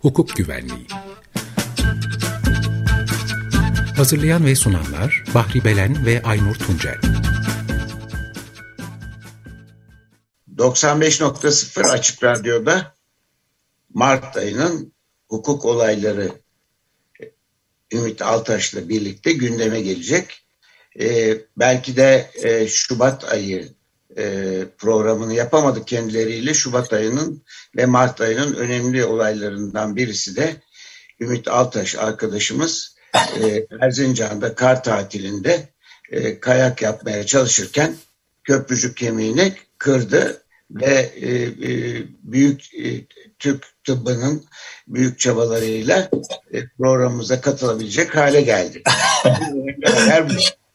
Hukuk Güvenliği Hazırlayan ve sunanlar Bahri Belen ve Aynur Tuncel 95.0 Açık Radyo'da Mart ayının hukuk olayları Ümit Altaş'la birlikte gündeme gelecek. Ee, belki de e, Şubat ayı e, programını yapamadık kendileriyle. Şubat ayının ve Mart ayının önemli olaylarından birisi de Ümit Altaş arkadaşımız e, Erzincan'da kar tatilinde e, kayak yapmaya çalışırken köprücük kemiğini kırdı ve e, e, büyük e, Türk tıbbının büyük çabalarıyla e, programımıza katılabilecek hale geldi.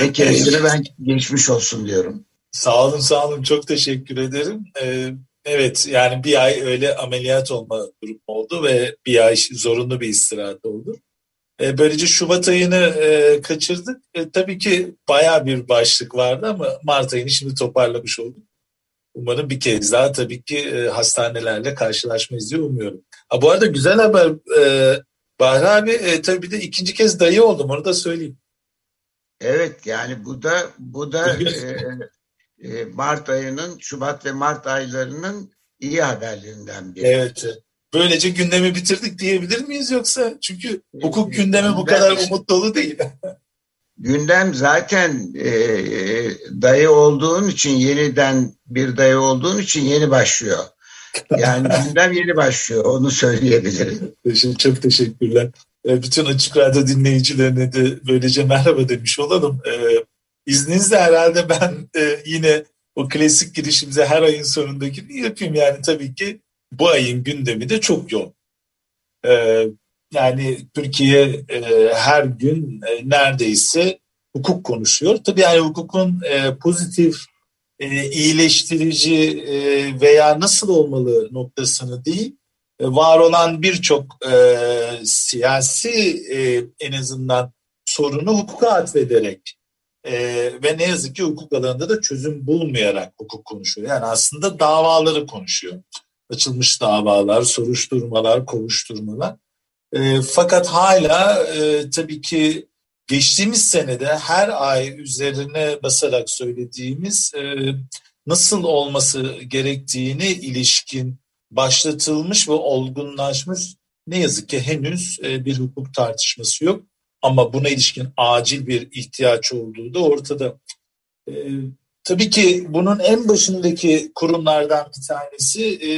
ve kendisine ben geçmiş olsun diyorum. Sağ olun sağ olun çok teşekkür ederim. Ee, evet yani bir ay öyle ameliyat olma durumu oldu ve bir ay zorunlu bir istirahat oldu. Ee, böylece Şubat ayını e, kaçırdık. E, tabii ki baya bir başlık vardı ama Mart ayını şimdi toparlamış olduk. Umarım bir kez daha tabii ki e, hastanelerle karşılaşmayız diye umuyorum. Ha, bu arada güzel haber e, Bahri abi e, tabii bir de ikinci kez dayı oldum onu da söyleyeyim. Evet yani bu da bu da e, e, Mart ayının Şubat ve Mart aylarının iyi haberlerinden biri. Evet. Böylece gündemi bitirdik diyebilir miyiz yoksa? Çünkü hukuk gündemi bu kadar umut dolu değil. gündem zaten e, dayı olduğun için yeniden bir dayı olduğun için yeni başlıyor. Yani gündem yeni başlıyor onu söyleyebilirim. Çok teşekkürler. E, bütün Açık Radyo dinleyicilerine de böylece merhaba demiş olalım. Ee, izninizle herhalde ben e, yine o klasik girişimize her ayın sonundaki yapayım. Yani tabii ki bu ayın gündemi de çok yoğun. Yani Türkiye e, her gün e, neredeyse hukuk konuşuyor. Tabii yani hukukun e, pozitif, e, iyileştirici e, veya nasıl olmalı noktasını değil, e, var olan birçok e, siyasi e, en azından sorunu hukuka atfederek e, ve ne yazık ki hukuk alanında da çözüm bulmayarak hukuk konuşuyor. Yani aslında davaları konuşuyor. Açılmış davalar, soruşturmalar, kovuşturmalar. E, fakat hala e, tabii ki geçtiğimiz senede her ay üzerine basarak söylediğimiz e, nasıl olması gerektiğini ilişkin başlatılmış ve olgunlaşmış ne yazık ki henüz e, bir hukuk tartışması yok. Ama buna ilişkin acil bir ihtiyaç olduğu da ortada. E, tabii ki bunun en başındaki kurumlardan bir tanesi e,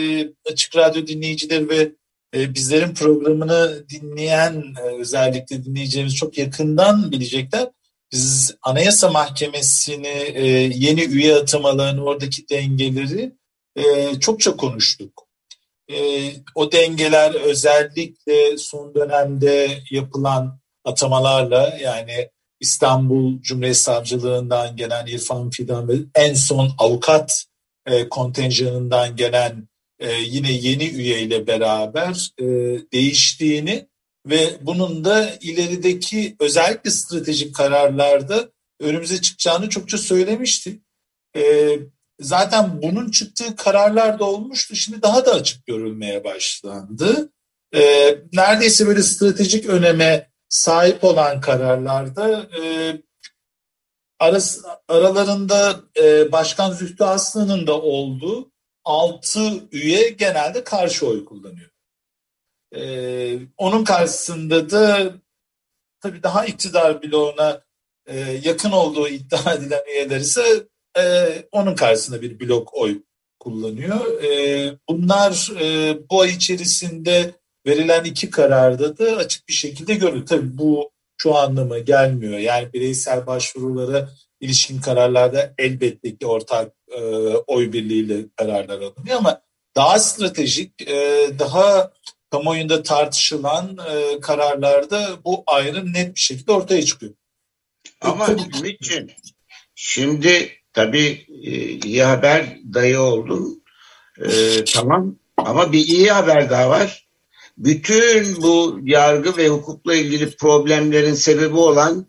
Açık Radyo dinleyicileri ve e, bizlerin programını dinleyen e, özellikle dinleyicilerimiz çok yakından bilecekler. Biz Anayasa Mahkemesi'ni e, yeni üye atamalarını, oradaki dengeleri e, çokça konuştuk. E, o dengeler özellikle son dönemde yapılan atamalarla yani İstanbul Cumhuriyet Savcılığından gelen İrfan Fidan ve en son avukat e, kontenjanından gelen e, yine yeni üyeyle beraber e, değiştiğini ve bunun da ilerideki özellikle stratejik kararlarda önümüze çıkacağını çokça söylemişti. E, zaten bunun çıktığı kararlar da olmuştu. Şimdi daha da açık görülmeye başlandı. E, neredeyse böyle stratejik öneme sahip olan kararlarda e, arası, aralarında e, Başkan Zühtü Aslan'ın da olduğu altı üye genelde karşı oy kullanıyor. Ee, onun karşısında da tabii daha iktidar bloğuna e, yakın olduğu iddia edilen üyeler ise e, onun karşısında bir blok oy kullanıyor. E, bunlar e, bu ay içerisinde verilen iki kararda da açık bir şekilde görülüyor. Tabii bu şu anlama gelmiyor. Yani bireysel başvurulara ilişkin kararlarda elbette ki ortak e, oy birliğiyle kararlar alınıyor ama daha stratejik, e, daha kamuoyunda tartışılan e, kararlarda bu ayrım net bir şekilde ortaya çıkıyor. Ama Ümit'ciğim şimdi tabii e, iyi haber dayı oldun. E, tamam ama bir iyi haber daha var. Bütün bu yargı ve hukukla ilgili problemlerin sebebi olan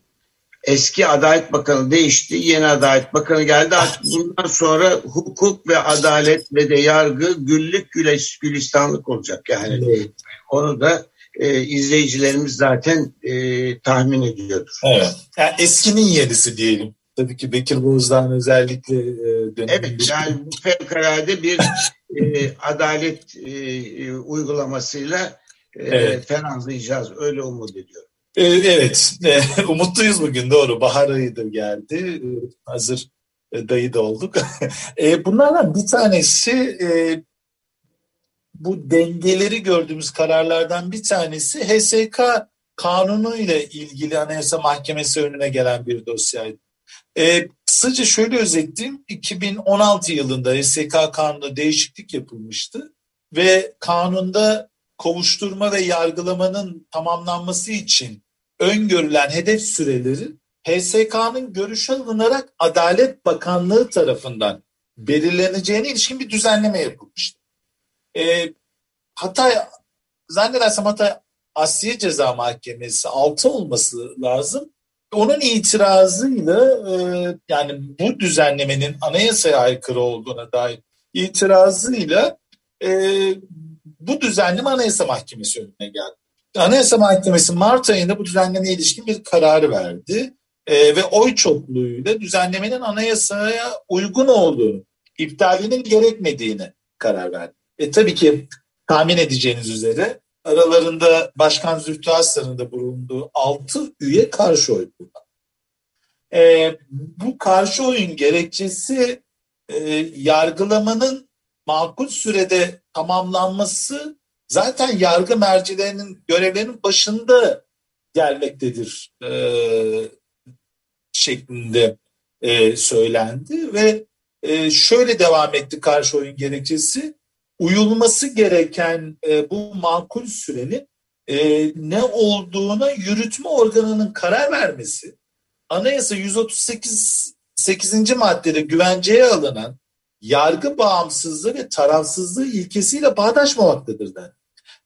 eski Adalet Bakanı değişti, yeni Adalet Bakanı geldi. Artık bundan sonra hukuk ve adalet ve de yargı güllük güleş, gülistanlık olacak. Yani evet. onu da e, izleyicilerimiz zaten e, tahmin ediyordur. Evet. Yani eskinin yenisi diyelim. Tabii ki Bekir Bozdağ'ın özellikle e, döneminde. Evet yani bu fevkalade bir e, adalet e, uygulamasıyla e, evet. fenazlayacağız. Öyle umut ediyorum. E, evet, e, umutluyuz bugün doğru. Bahar ayı da geldi. E, hazır dayı da olduk. Bunlardan bir tanesi bu dengeleri gördüğümüz kararlardan bir tanesi HSK kanunu ile ilgili Anayasa Mahkemesi önüne gelen bir dosyaydı. E, kısaca şöyle özetleyeyim. 2016 yılında HSK kanunu değişiklik yapılmıştı ve kanunda kovuşturma ve yargılamanın tamamlanması için öngörülen hedef süreleri HSK'nın görüşü alınarak Adalet Bakanlığı tarafından belirleneceğine ilişkin bir düzenleme yapılmıştı. E, Hatay, zannedersem Hatay Asliye Ceza Mahkemesi 6 olması lazım. Onun itirazıyla e, yani bu düzenlemenin anayasaya aykırı olduğuna dair itirazıyla e, bu düzenleme Anayasa Mahkemesi önüne geldi. Anayasa Mahkemesi Mart ayında bu düzenlemeye ilişkin bir kararı verdi e, ve oy çokluğuyla düzenlemenin anayasaya uygun olduğunu, iptalinin gerekmediğini karar verdi. E, tabii ki tahmin edeceğiniz üzere aralarında Başkan Zühtü Aslan'ın da bulunduğu 6 üye karşı oy kullandı. E, bu karşı oyun gerekçesi e, yargılamanın makul sürede tamamlanması zaten yargı mercilerinin görevlerinin başında gelmektedir e, şeklinde e, söylendi ve e, şöyle devam etti karşı oyun gerekçesi uyulması gereken e, bu makul sürenin e, ne olduğuna yürütme organının karar vermesi anayasa 138 8. maddede güvenceye alınan yargı bağımsızlığı ve tarafsızlığı ilkesiyle bağdaşmamaktadır der.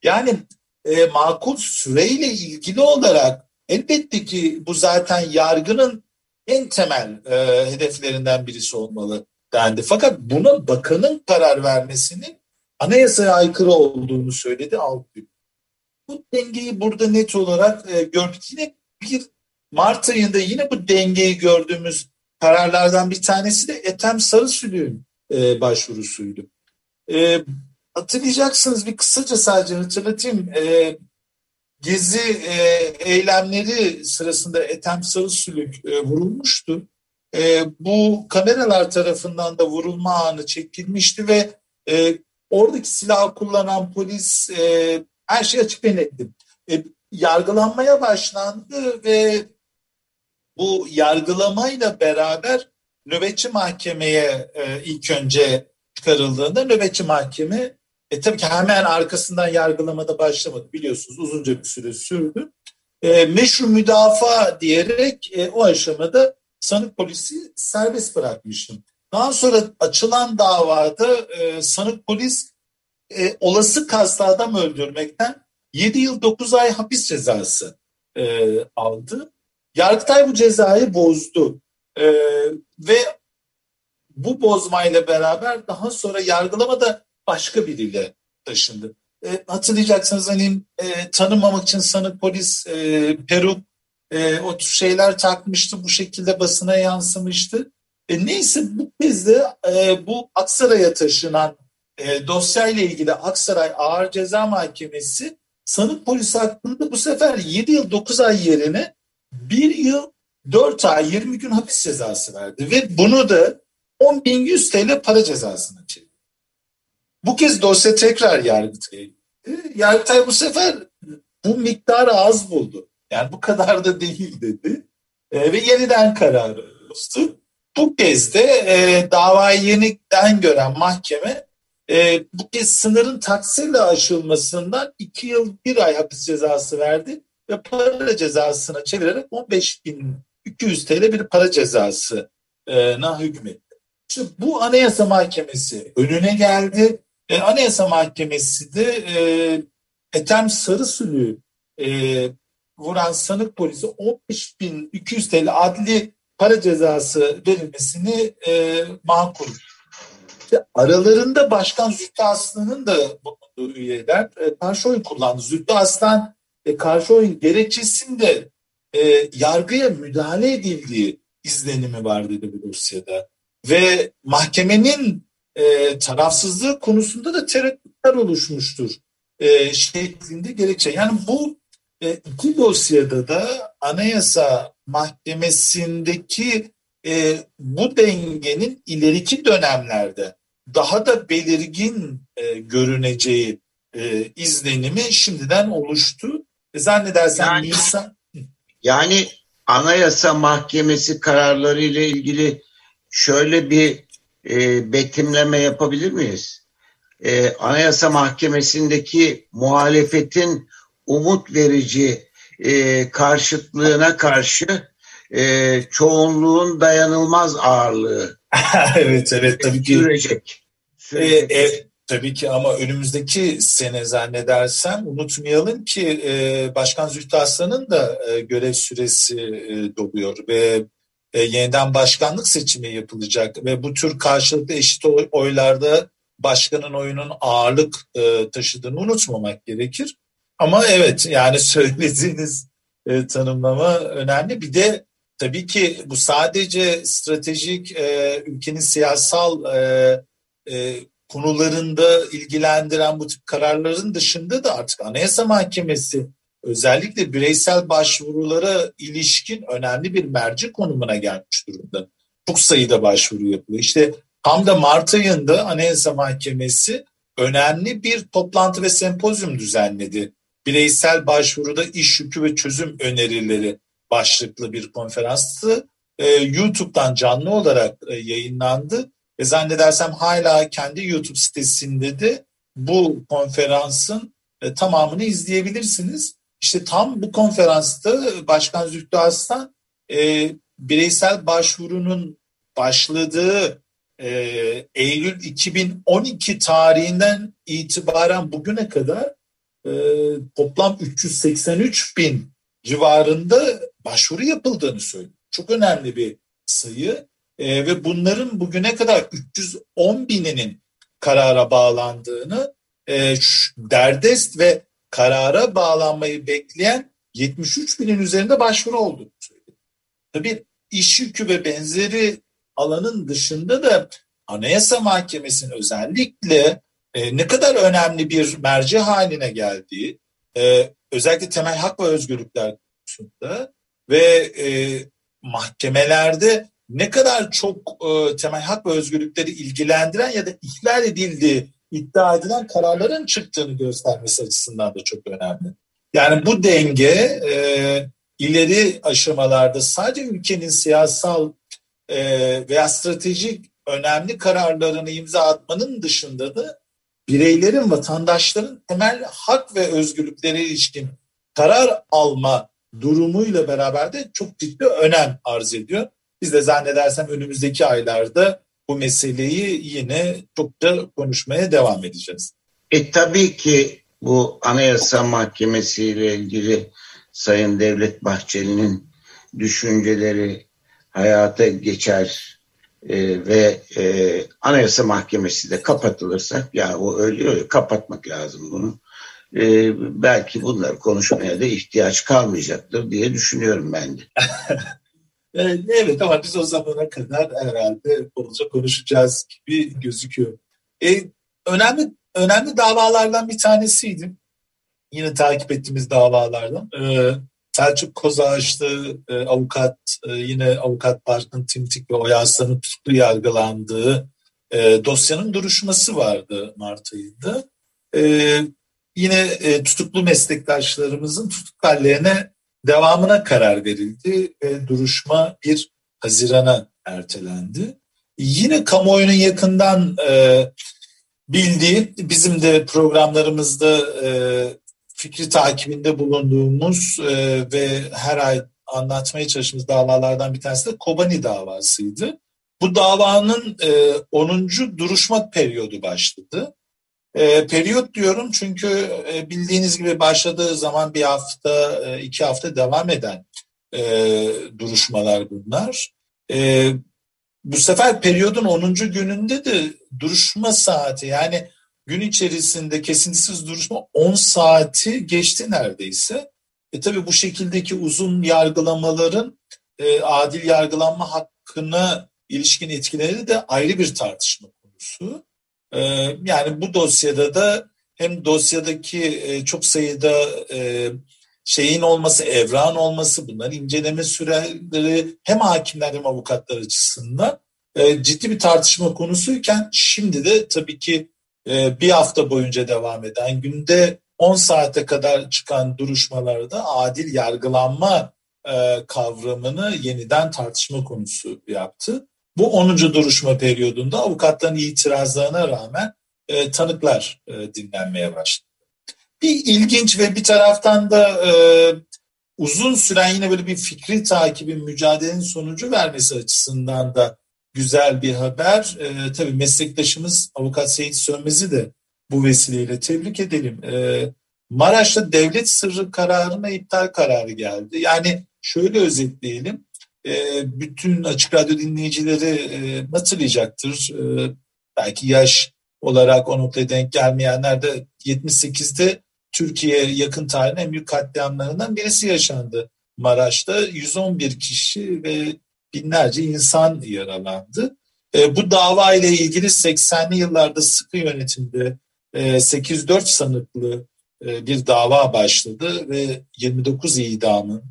Yani e, makul süreyle ilgili olarak elbette ki bu zaten yargının en temel e, hedeflerinden birisi olmalı dendi. Fakat buna bakanın karar vermesinin anayasaya aykırı olduğunu söyledi Altgün. Bu dengeyi burada net olarak e, gördük. Yine bir Mart ayında yine bu dengeyi gördüğümüz kararlardan bir tanesi de Ethem Sarısülü'nün e, başvurusuydu. E, hatırlayacaksınız bir kısaca sadece hatırlatayım. E, gezi e, eylemleri sırasında Ethem Sarısülük e, vurulmuştu. E, bu kameralar tarafından da vurulma anı çekilmişti ve e, oradaki silah kullanan polis e, her şey açık ve netti. E, yargılanmaya başlandı ve bu yargılamayla beraber nöbetçi mahkemeye e, ilk önce çıkarıldığında nöbetçi mahkeme e, tabii ki hemen arkasından yargılamada başlamadı biliyorsunuz uzunca bir süre sürdü. E, meşru müdafaa diyerek e, o aşamada sanık polisi serbest bırakmıştım. Daha sonra açılan davada e, sanık polis e, olası kaslı adam öldürmekten 7 yıl 9 ay hapis cezası e, aldı. Yargıtay bu cezayı bozdu. E, ve bu bozmayla beraber daha sonra yargılamada başka biriyle taşındı. E, hatırlayacaksınız hani e, tanımamak için sanık polis e, peruk e, o tür şeyler takmıştı. Bu şekilde basına yansımıştı. E, neyse bu kez de e, bu Aksaray'a taşınan e, dosyayla ilgili Aksaray Ağır Ceza Mahkemesi sanık polis hakkında bu sefer 7 yıl 9 ay yerine 1 yıl 4 ay 20 gün hapis cezası verdi ve bunu da 10.100 TL para cezasına çevirdi. Bu kez dosya tekrar Yargıtay'a gitti. Yargıtay bu sefer bu miktarı az buldu. Yani bu kadar da değil dedi. E, ve yeniden kararı bozdu. Bu kez de e, davayı yeniden gören mahkeme e, bu kez sınırın taksirle aşılmasından 2 yıl 1 ay hapis cezası verdi ve para cezasına çevirerek 15.200 TL bir para cezası na hükmetti. İşte bu Anayasa Mahkemesi önüne geldi. E, Anayasa Mahkemesi de e, Ethem Sarısülü e, vuran sanık polisi 15.200 TL adli para cezası verilmesini e, makul. İşte aralarında Başkan Zühtü Aslan'ın da bulunduğu üyeler e, karşı oy kullandı. Zühtü Aslan e, karşı oyun gerekçesinde e, yargıya müdahale edildiği izlenimi var dedi bu dosyada. Ve mahkemenin e, tarafsızlığı konusunda da tereddütler oluşmuştur e, şeklinde gerekçe. Yani bu e, iki dosyada da Anayasa Mahkemesi'ndeki e, bu dengenin ileriki dönemlerde daha da belirgin e, görüneceği e, izlenimi şimdiden oluştu. E, zannedersem yani, Nisan... Yani Anayasa Mahkemesi kararları ile ilgili şöyle bir e, betimleme yapabilir miyiz? E, Anayasa Mahkemesi'ndeki muhalefetin umut verici e, karşıtlığına karşı e, çoğunluğun dayanılmaz ağırlığı. evet evet tabii ki. Sürecek. sürecek. E, e, tabii ki ama önümüzdeki sene zannedersem unutmayalım ki e, Başkan Zühtü Aslan'ın da e, görev süresi e, doluyor ve e, yeniden başkanlık seçimi yapılacak ve bu tür karşılıklı eşit oylarda başkanın oyunun ağırlık e, taşıdığını unutmamak gerekir. Ama evet yani söylediğiniz e, tanımlama önemli. Bir de tabii ki bu sadece stratejik e, ülkenin siyasal e, e, konularında ilgilendiren bu tip kararların dışında da artık Anayasa Mahkemesi özellikle bireysel başvurulara ilişkin önemli bir merci konumuna gelmiş durumda. Çok sayıda başvuru yapılıyor. İşte tam da Mart ayında Anayasa Mahkemesi önemli bir toplantı ve sempozyum düzenledi bireysel başvuruda iş yükü ve çözüm önerileri başlıklı bir konferanstı. Ee, YouTube'dan canlı olarak e, yayınlandı ve zannedersem hala kendi YouTube sitesinde de bu konferansın e, tamamını izleyebilirsiniz. İşte tam bu konferansta Başkan Zühtü Aslan e, bireysel başvurunun başladığı e, Eylül 2012 tarihinden itibaren bugüne kadar e, toplam 383 bin civarında başvuru yapıldığını söylüyor. Çok önemli bir sayı e, ve bunların bugüne kadar 310 bininin karara bağlandığını e, derdest ve karara bağlanmayı bekleyen 73 binin üzerinde başvuru olduğunu söylüyor. Tabii iş yükü ve benzeri alanın dışında da Anayasa Mahkemesi'nin özellikle e, ne kadar önemli bir merci haline geldiği, e, özellikle temel hak ve özgürlükler konusunda ve e, mahkemelerde ne kadar çok e, temel hak ve özgürlükleri ilgilendiren ya da ihlal edildiği iddia edilen kararların çıktığını göstermesi açısından da çok önemli. Yani bu denge e, ileri aşamalarda sadece ülkenin siyasal e, veya stratejik önemli kararlarını imza atmanın dışında da bireylerin, vatandaşların temel hak ve özgürlüklere ilişkin karar alma durumuyla beraber de çok ciddi önem arz ediyor. Biz de zannedersem önümüzdeki aylarda bu meseleyi yine çok da konuşmaya devam edeceğiz. E tabii ki bu Anayasa Mahkemesi ile ilgili Sayın Devlet Bahçeli'nin düşünceleri hayata geçer e, ve e, Anayasa Mahkemesi de kapatılırsa ya o ölüyor ya kapatmak lazım bunu. E, belki bunları konuşmaya da ihtiyaç kalmayacaktır diye düşünüyorum ben de. evet ama biz o zamana kadar herhalde bolca konuşacağız gibi gözüküyor. E, önemli önemli davalardan bir tanesiydi. Yine takip ettiğimiz davalardan. E, Selçuk Kozağaçlı e, avukat e, yine avukat Barkın Timtik ve Oyaslan'ın tutuklu yargılandığı e, dosyanın duruşması vardı Mart ayında. E, yine e, tutuklu meslektaşlarımızın tutuk devamına karar verildi ve duruşma 1 Haziran'a ertelendi. Yine kamuoyunun yakından e, bildiği bizim de programlarımızda e, fikri takibinde bulunduğumuz e, ve her ay anlatmaya çalıştığımız davalardan bir tanesi de Kobani davasıydı. Bu davanın e, 10. duruşma periyodu başladı. E, periyot diyorum çünkü e, bildiğiniz gibi başladığı zaman bir hafta, e, iki hafta devam eden e, duruşmalar bunlar. E, bu sefer periyodun 10. gününde de duruşma saati yani gün içerisinde kesintisiz duruşma 10 saati geçti neredeyse. E tabi bu şekildeki uzun yargılamaların e, adil yargılanma hakkına ilişkin etkileri de ayrı bir tartışma konusu. E, yani bu dosyada da hem dosyadaki e, çok sayıda e, şeyin olması, evran olması, bunların inceleme süreleri hem hakimler hem avukatlar açısından e, ciddi bir tartışma konusuyken şimdi de tabii ki bir hafta boyunca devam eden günde 10 saate kadar çıkan duruşmalarda adil yargılanma e, kavramını yeniden tartışma konusu yaptı. Bu 10. duruşma periyodunda avukatların itirazlarına rağmen e, tanıklar e, dinlenmeye başladı. Bir ilginç ve bir taraftan da uzun süren yine böyle bir fikri takibin mücadelenin sonucu vermesi açısından da güzel bir haber. E, tabii meslektaşımız avukat Seyit Sönmez'i de bu vesileyle tebrik edelim. E, Maraş'ta devlet sırrı kararına iptal kararı geldi. Yani şöyle özetleyelim. E, bütün Açık Radyo dinleyicileri e, hatırlayacaktır. E, belki yaş olarak o noktaya denk gelmeyenler de 78'de Türkiye yakın tarihin en büyük katliamlarından birisi yaşandı. Maraş'ta 111 kişi ve binlerce insan yaralandı. E, bu dava ile ilgili 80'li yıllarda sıkı yönetimde e, 804 sanıklı e, bir dava başladı ve 29 idamın,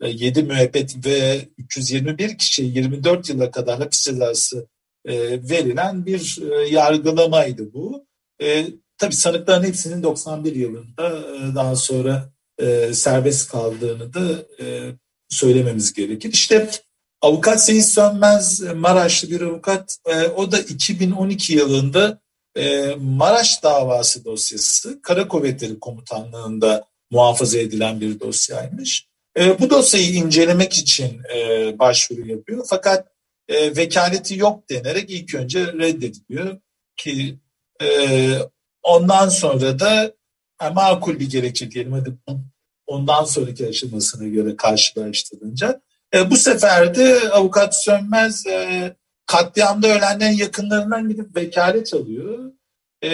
e, 7 müebbet ve 321 kişi 24 yıla kadar hapis cezası e, verilen bir e, yargılamaydı bu. E, tabii sanıkların hepsinin 91 yılında e, daha sonra e, serbest kaldığını da e, söylememiz gerekir. İşte Avukat Seyit Sönmez e, Maraşlı bir avukat. E, o da 2012 yılında e, Maraş davası dosyası Kara Kuvvetleri Komutanlığı'nda muhafaza edilen bir dosyaymış. bu dosyayı incelemek için başvuru yapıyor. Fakat vekaleti yok denerek ilk önce reddediliyor ki ondan sonra da makul bir gerekçe diyelim hadi ondan sonraki aşamasına göre karşılaştırınca e, bu sefer de avukat Sönmez e, katliamda ölenlerin yakınlarından gidip vekalet alıyor e,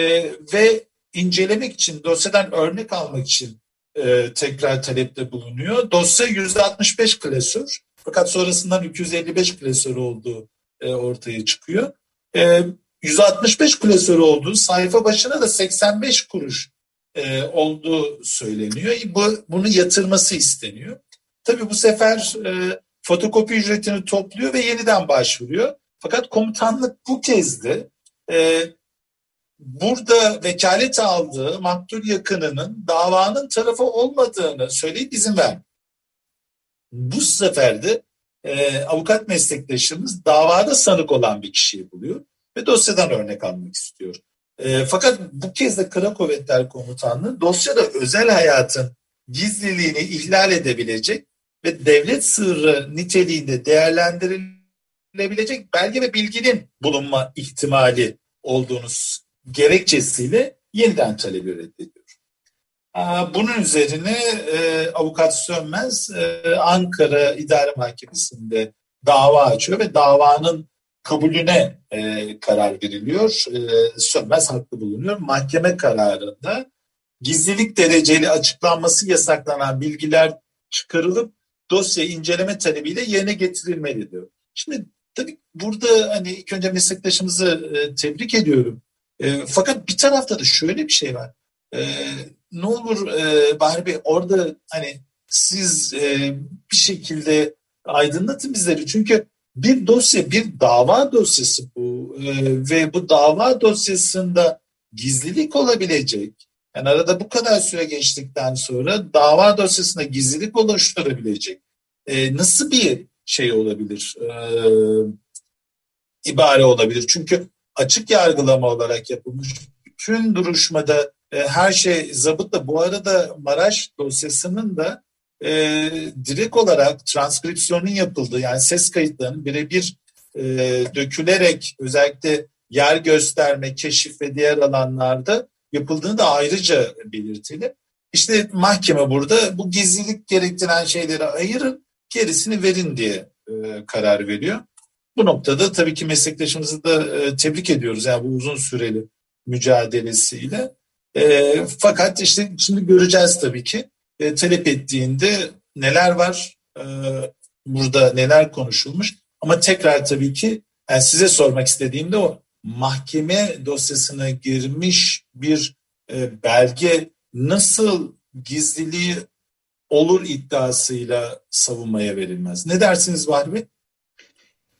ve incelemek için, dosyadan örnek almak için e, tekrar talepte bulunuyor. Dosya 165 klasör fakat sonrasından 255 klasör olduğu e, ortaya çıkıyor. E, 165 klasör olduğu sayfa başına da 85 kuruş e, olduğu söyleniyor. Bu, bunu yatırması isteniyor. Tabii bu sefer e, fotokopi ücretini topluyor ve yeniden başvuruyor. Fakat komutanlık bu kez de e, burada vekalet aldığı maktul yakınının davanın tarafı olmadığını söyleyip izin ver. Bu sefer de e, avukat meslektaşımız davada sanık olan bir kişiyi buluyor ve dosyadan örnek almak istiyor. E, fakat bu kez de Kara Kuvvetler Komutanlığı dosyada özel hayatın gizliliğini ihlal edebilecek ve devlet sırrı niteliğinde değerlendirilebilecek belge ve bilginin bulunma ihtimali olduğunu gerekçesiyle yeniden talebi reddediyor. Bunun üzerine e, avukat Sönmez e, Ankara İdare Mahkemesi'nde dava açıyor ve davanın kabulüne e, karar veriliyor. Sönmez haklı bulunuyor. Mahkeme kararında gizlilik dereceli açıklanması yasaklanan bilgiler çıkarılıp dosya inceleme talebiyle yerine getirilmeli diyor. Şimdi tabii burada hani ilk önce meslektaşımızı e, tebrik ediyorum. E, fakat bir tarafta da şöyle bir şey var. E, ne olur e, Bahri Bey orada hani siz e, bir şekilde aydınlatın bizleri. Çünkü bir dosya, bir dava dosyası bu e, ve bu dava dosyasında gizlilik olabilecek, yani arada bu kadar süre geçtikten sonra dava dosyasında gizlilik oluşturabilecek e, nasıl bir şey olabilir? E, ibare olabilir. Çünkü açık yargılama olarak yapılmış bütün duruşmada e, her şey zabıtla. Bu arada Maraş dosyasının da e, direkt olarak transkripsiyonun yapıldığı yani ses kayıtlarının birebir e, dökülerek özellikle yer gösterme, keşif ve diğer alanlarda yapıldığını da ayrıca belirtelim. İşte mahkeme burada bu gizlilik gerektiren şeyleri ayırın, gerisini verin diye e, karar veriyor. Bu noktada tabii ki meslektaşımızı da e, tebrik ediyoruz. Yani bu uzun süreli mücadelesiyle. E, fakat işte şimdi göreceğiz tabii ki e, talep ettiğinde neler var, e, burada neler konuşulmuş. Ama tekrar tabii ki yani size sormak istediğim de o mahkeme dosyasına girmiş bir e, belge nasıl gizliliği olur iddiasıyla savunmaya verilmez. Ne dersiniz Bahri?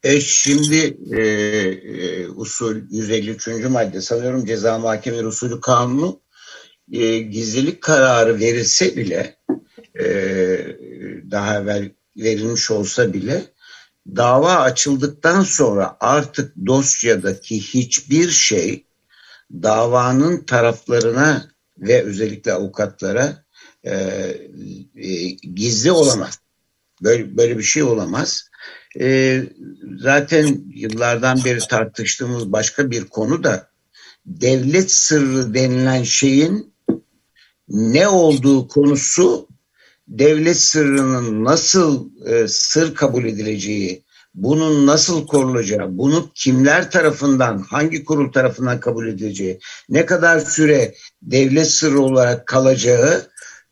E şimdi e, e, usul 153. madde sanıyorum ceza mahkemeleri usulü kanunu e, gizlilik kararı verilse bile e, daha evvel verilmiş olsa bile dava açıldıktan sonra artık dosyadaki hiçbir şey davanın taraflarına ve özellikle avukatlara e, e, gizli olamaz. Böyle, böyle bir şey olamaz. E, zaten yıllardan beri tartıştığımız başka bir konu da devlet sırrı denilen şeyin ne olduğu konusu devlet sırrının nasıl e, sır kabul edileceği, bunun nasıl korulacağı, bunu kimler tarafından, hangi kurul tarafından kabul edileceği, ne kadar süre devlet sırrı olarak kalacağı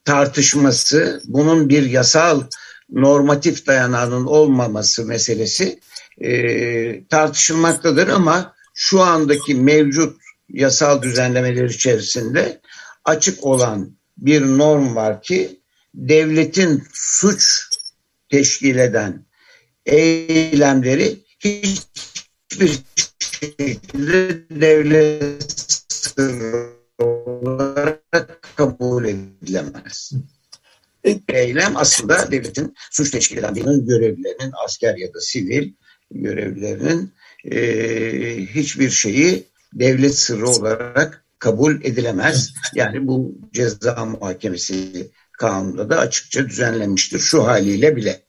tartışması, bunun bir yasal normatif dayanağının olmaması meselesi e, tartışılmaktadır. Ama şu andaki mevcut yasal düzenlemeler içerisinde açık olan bir norm var ki devletin suç teşkil eden eylemleri hiçbir şekilde devlet olarak kabul edilemez. Eylem aslında devletin suç teşkil eden birinin görevlilerinin asker ya da sivil görevlilerinin e, hiçbir şeyi devlet sırrı olarak kabul edilemez. Yani bu ceza muhakemesi kanunda da açıkça düzenlenmiştir şu haliyle bile.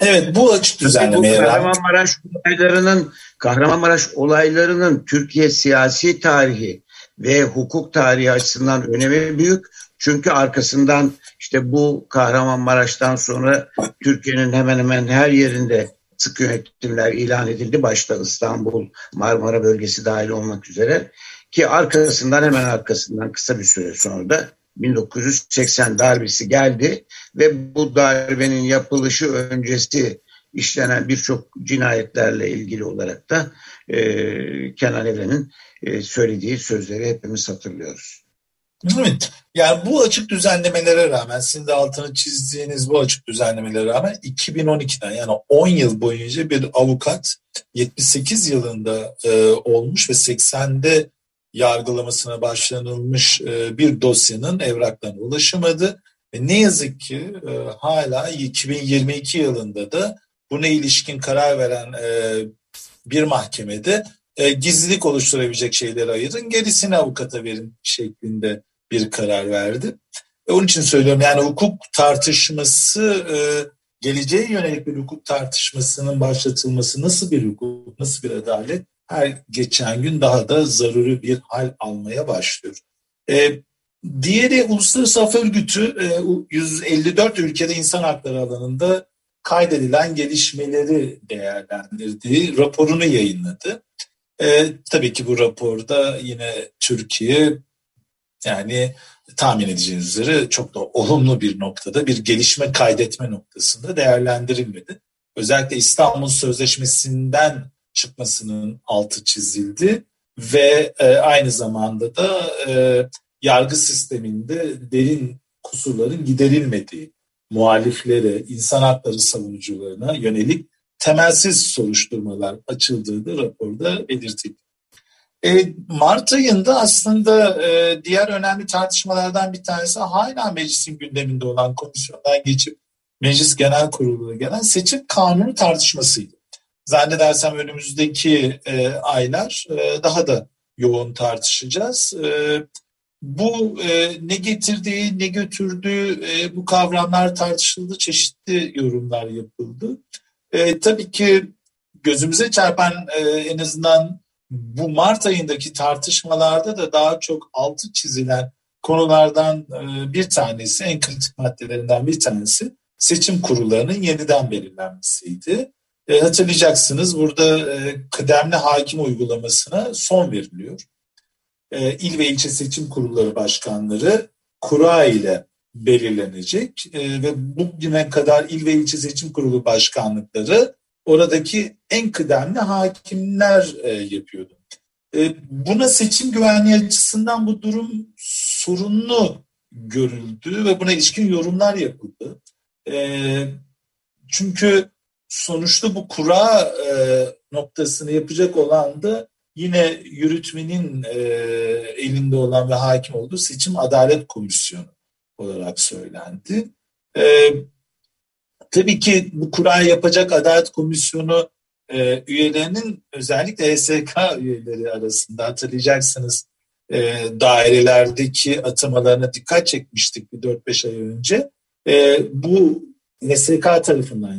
Evet bu açık düzenlemeye Kahramanmaraş olaylarının Kahramanmaraş olaylarının Türkiye siyasi tarihi ve hukuk tarihi açısından önemi büyük. Çünkü arkasından işte bu Kahramanmaraş'tan sonra Türkiye'nin hemen hemen her yerinde sık yönetimler ilan edildi. Başta İstanbul, Marmara bölgesi dahil olmak üzere. Ki arkasından hemen arkasından kısa bir süre sonra da 1980 darbesi geldi ve bu darbenin yapılışı öncesi işlenen birçok cinayetlerle ilgili olarak da e, Kenan Evren'in e, söylediği sözleri hepimiz hatırlıyoruz. Evet. Yani bu açık düzenlemelere rağmen sizin de altını çizdiğiniz bu açık düzenlemelere rağmen 2012'den yani 10 yıl boyunca bir avukat 78 yılında e, olmuş ve 80'de yargılamasına başlanılmış e, bir dosyanın evraklarına ulaşamadı. Ve ne yazık ki e, hala 2022 yılında da buna ilişkin karar veren e, bir mahkemede gizlilik oluşturabilecek şeyleri ayırın, gerisini avukata verin şeklinde bir karar verdi. Onun için söylüyorum yani hukuk tartışması geleceğe yönelik bir hukuk tartışmasının başlatılması nasıl bir hukuk, nasıl bir adalet her geçen gün daha da zaruri bir hal almaya başlıyor. E, diğeri Uluslararası Af Örgütü e, 154 ülkede insan hakları alanında kaydedilen gelişmeleri değerlendirdiği raporunu yayınladı. E, tabii ki bu raporda yine Türkiye yani tahmin edeceğiniz üzere çok da olumlu bir noktada bir gelişme kaydetme noktasında değerlendirilmedi. Özellikle İstanbul Sözleşmesi'nden çıkmasının altı çizildi ve e, aynı zamanda da e, yargı sisteminde derin kusurların giderilmediği, muhaliflere, insan hakları savunucularına yönelik temelsiz soruşturmalar açıldığı da raporda belirtildi. E, Mart ayında aslında e, diğer önemli tartışmalardan bir tanesi hala meclisin gündeminde olan komisyondan geçip meclis genel kuruluna gelen seçim kanunu tartışmasıydı zannedersem önümüzdeki e, aylar e, daha da yoğun tartışacağız. E, bu e, ne getirdiği, ne götürdüğü e, bu kavramlar tartışıldı, çeşitli yorumlar yapıldı. E, tabii ki gözümüze çarpan e, en azından bu Mart ayındaki tartışmalarda da daha çok altı çizilen konulardan e, bir tanesi, en kritik maddelerinden bir tanesi seçim kurullarının yeniden belirlenmesiydi. E, hatırlayacaksınız burada e, kıdemli hakim uygulamasına son veriliyor. E, il ve ilçe seçim kurulları başkanları kura ile belirlenecek e, ve bugüne kadar il ve ilçe seçim kurulu başkanlıkları oradaki en kıdemli hakimler e, yapıyordu. E, buna seçim güvenliği açısından bu durum sorunlu görüldü ve buna ilişkin yorumlar yapıldı. E, çünkü sonuçta bu kura e, noktasını yapacak olan da yine yürütmenin e, elinde olan ve hakim olduğu seçim adalet komisyonu olarak söylendi. E, tabii ki bu kura yapacak adalet komisyonu e, üyelerinin özellikle HSK üyeleri arasında hatırlayacaksınız e, dairelerdeki atamalarına dikkat çekmiştik bir 4-5 ay önce. E, bu HSK tarafından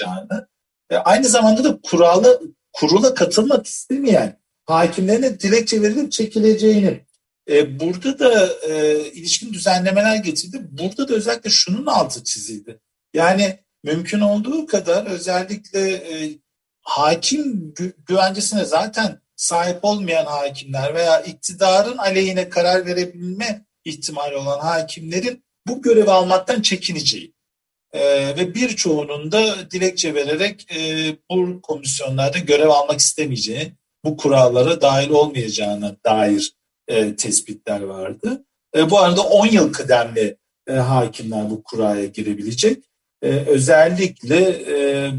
yapılacağını e, aynı zamanda da kurala, kurula katılmak istemeyen hakimlerine dilekçe verilip çekileceğini e, burada da e, ilişkin düzenlemeler getirdi. Burada da özellikle şunun altı çizildi. Yani mümkün olduğu kadar özellikle e, hakim gü- güvencesine zaten sahip olmayan hakimler veya iktidarın aleyhine karar verebilme ihtimali olan hakimlerin bu görevi almaktan çekineceği e, ve birçoğunun da dilekçe vererek e, bu komisyonlarda görev almak istemeyeceği, bu kurallara dahil olmayacağına dair e, tespitler vardı. E, bu arada 10 yıl kıdemli e, hakimler bu kuraya girebilecek. E, özellikle e,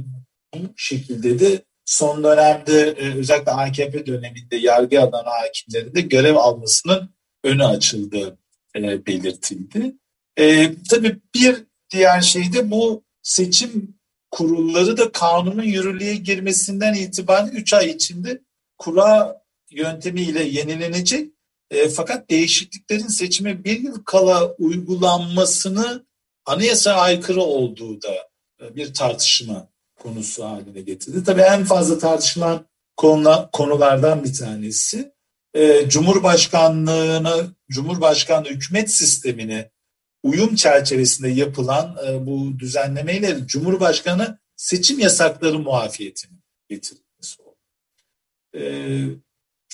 bu şekilde de son dönemde e, özellikle AKP döneminde yargı alan hakimlerin de görev almasının önü açıldığı e, belirtildi. E, tabii bir diğer şey de bu seçim kurulları da kanunun yürürlüğe girmesinden itibaren 3 ay içinde kura yöntemiyle yenilenecek. E, fakat değişikliklerin seçime bir yıl kala uygulanmasını anayasa aykırı olduğu da e, bir tartışma konusu haline getirdi. Tabii en fazla tartışılan konular, konulardan bir tanesi e, Cumhurbaşkanlığına, Cumhurbaşkanlığı hükümet sistemine uyum çerçevesinde yapılan e, bu düzenlemeyle Cumhurbaşkanı seçim yasakları muafiyetini getirmesi oldu. E,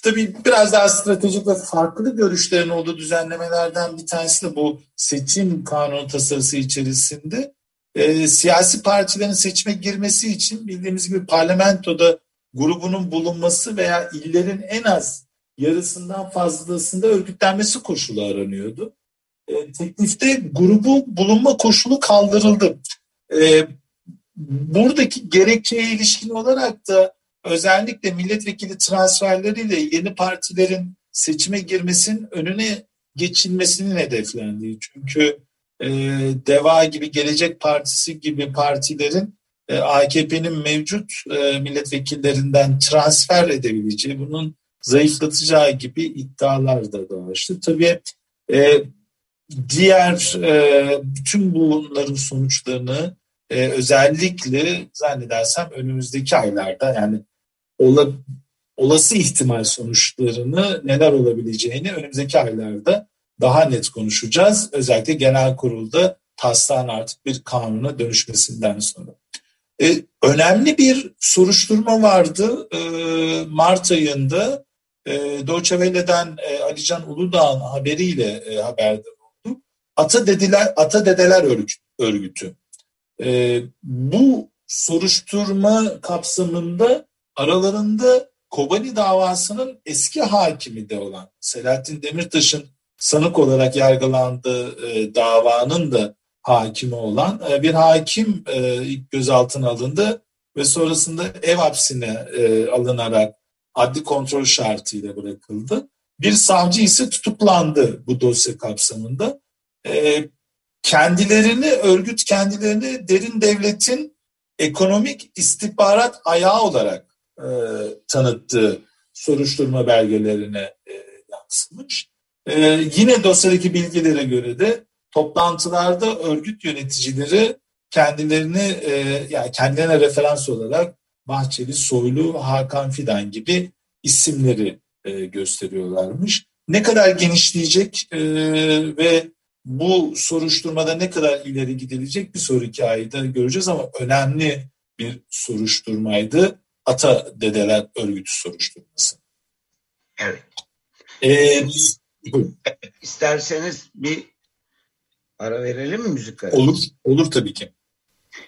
tabii biraz daha stratejik ve farklı görüşlerin olduğu düzenlemelerden bir tanesi de bu seçim kanunu tasarısı içerisinde e, siyasi partilerin seçime girmesi için bildiğimiz gibi parlamentoda grubunun bulunması veya illerin en az yarısından fazlasında örgütlenmesi koşulu aranıyordu. E, teklifte grubu bulunma koşulu kaldırıldı. E, buradaki gerekçeye ilişkin olarak da özellikle milletvekili transferleriyle yeni partilerin seçime girmesinin önüne geçilmesinin hedeflendiği. Çünkü e, DEVA gibi Gelecek Partisi gibi partilerin e, AKP'nin mevcut e, milletvekillerinden transfer edebileceği, bunun zayıflatacağı gibi iddialar da dolaştı. Tabii e, diğer e, bütün bunların sonuçlarını e, özellikle zannedersem önümüzdeki aylarda yani ola, olası ihtimal sonuçlarını neler olabileceğini önümüzdeki aylarda daha net konuşacağız. Özellikle genel kurulda taslağın artık bir kanuna dönüşmesinden sonra. Ee, önemli bir soruşturma vardı ee, Mart ayında. E, Deutsche Welle'den e, Alican Uludağ'ın haberiyle e, haberdar oldu. Ata Dedeler, Ata Dedeler Örgütü. E, bu soruşturma kapsamında aralarında Kobani davasının eski hakimi de olan Selahattin Demirtaş'ın sanık olarak yargılandığı e, davanın da hakimi olan e, bir hakim e, ilk gözaltına alındı ve sonrasında ev hapsine e, alınarak adli kontrol şartıyla bırakıldı. Bir savcı ise tutuklandı bu dosya kapsamında. E, kendilerini, örgüt kendilerini derin devletin ekonomik istihbarat ayağı olarak e, tanıttığı soruşturma belgelerine e, yansımış. E, yine dosyadaki bilgilere göre de toplantılarda örgüt yöneticileri kendilerini e, yani kendilerine referans olarak Bahçeli, Soylu, Hakan Fidan gibi isimleri e, gösteriyorlarmış. Ne kadar genişleyecek e, ve bu soruşturmada ne kadar ileri gidilecek bir sonraki ayda göreceğiz ama önemli bir soruşturmaydı. Ata Dedeler Örgütü soruşturması. Evet. Ee, İsterseniz bir ara verelim mi müzik arası? Olur, olur tabii ki.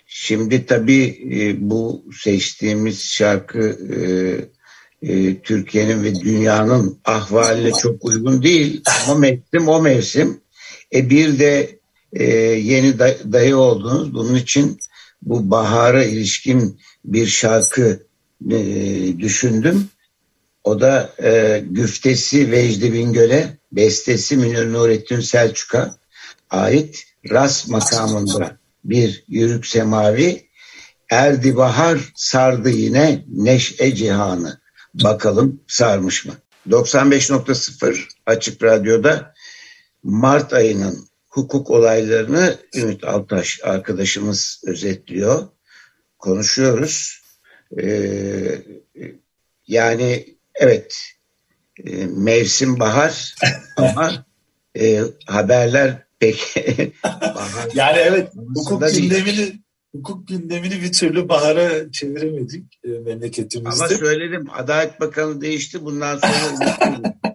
Şimdi tabii e, bu seçtiğimiz şarkı e, e, Türkiye'nin ve dünyanın ahvaline çok uygun değil. Ama mevsim o mevsim. E bir de e, yeni day dayı oldunuz. Bunun için bu bahara ilişkin bir şarkı e, düşündüm. O da e, güftesi Vecdi Bingöl'e, bestesi Münir Nurettin Selçuk'a ait Ras makamında bir yürük semavi. Erdi bahar sardı yine neşe cihanı. Bakalım sarmış mı? 95.0 Açık Radyo'da Mart ayının hukuk olaylarını Ümit Altaş arkadaşımız özetliyor. Konuşuyoruz. Ee, yani evet e, mevsim bahar ama e, haberler pek bahar. Yani evet hukuk gündemini hukuk gündemini bir türlü bahara çeviremedik e, memleketimizde. Ama söyledim Adalet Bakanı değişti bundan sonra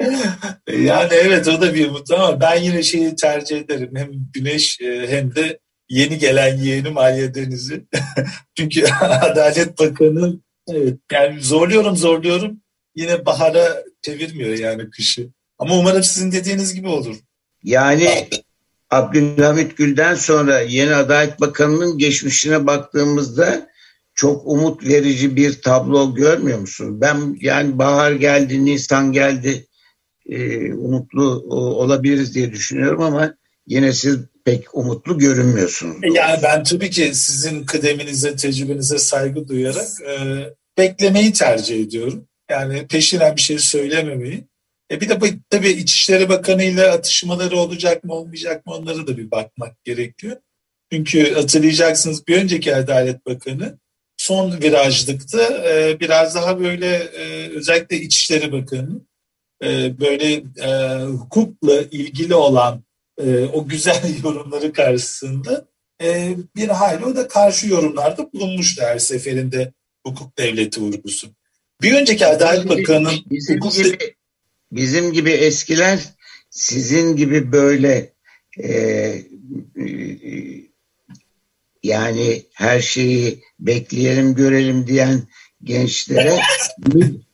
yani evet o da bir umut ama ben yine şeyi tercih ederim. Hem Güneş e, hem de yeni gelen yeğenim Aliye Deniz'i. Çünkü Adalet Bakanı evet yani zorluyorum zorluyorum yine bahara çevirmiyor yani kışı. Ama umarım sizin dediğiniz gibi olur. Yani Abdülhamit Gül'den sonra yeni Adalet Bakanı'nın geçmişine baktığımızda çok umut verici bir tablo görmüyor musun? Ben yani bahar geldi, Nisan geldi e, umutlu olabiliriz diye düşünüyorum ama yine siz pek umutlu görünmüyorsunuz. Yani ben tabii ki sizin kıdeminize, tecrübenize saygı duyarak e, beklemeyi tercih ediyorum. Yani peşinen bir şey söylememeyi. E bir de tabii İçişleri Bakanı ile atışmaları olacak mı olmayacak mı onlara da bir bakmak gerekiyor. Çünkü hatırlayacaksınız bir önceki Adalet Bakanı son virajlıkta e, biraz daha böyle e, özellikle İçişleri Bakanı e, böyle e, hukukla ilgili olan e, o güzel yorumları karşısında e, bir hayli o da karşı yorumlarda bulunmuştu her seferinde hukuk devleti vurgusu. Bir önceki Adalet Bakanı'nın bizim, hukuk... gibi, bizim gibi eskiler sizin gibi böyle e, e, yani her şeyi bekleyelim görelim diyen gençlere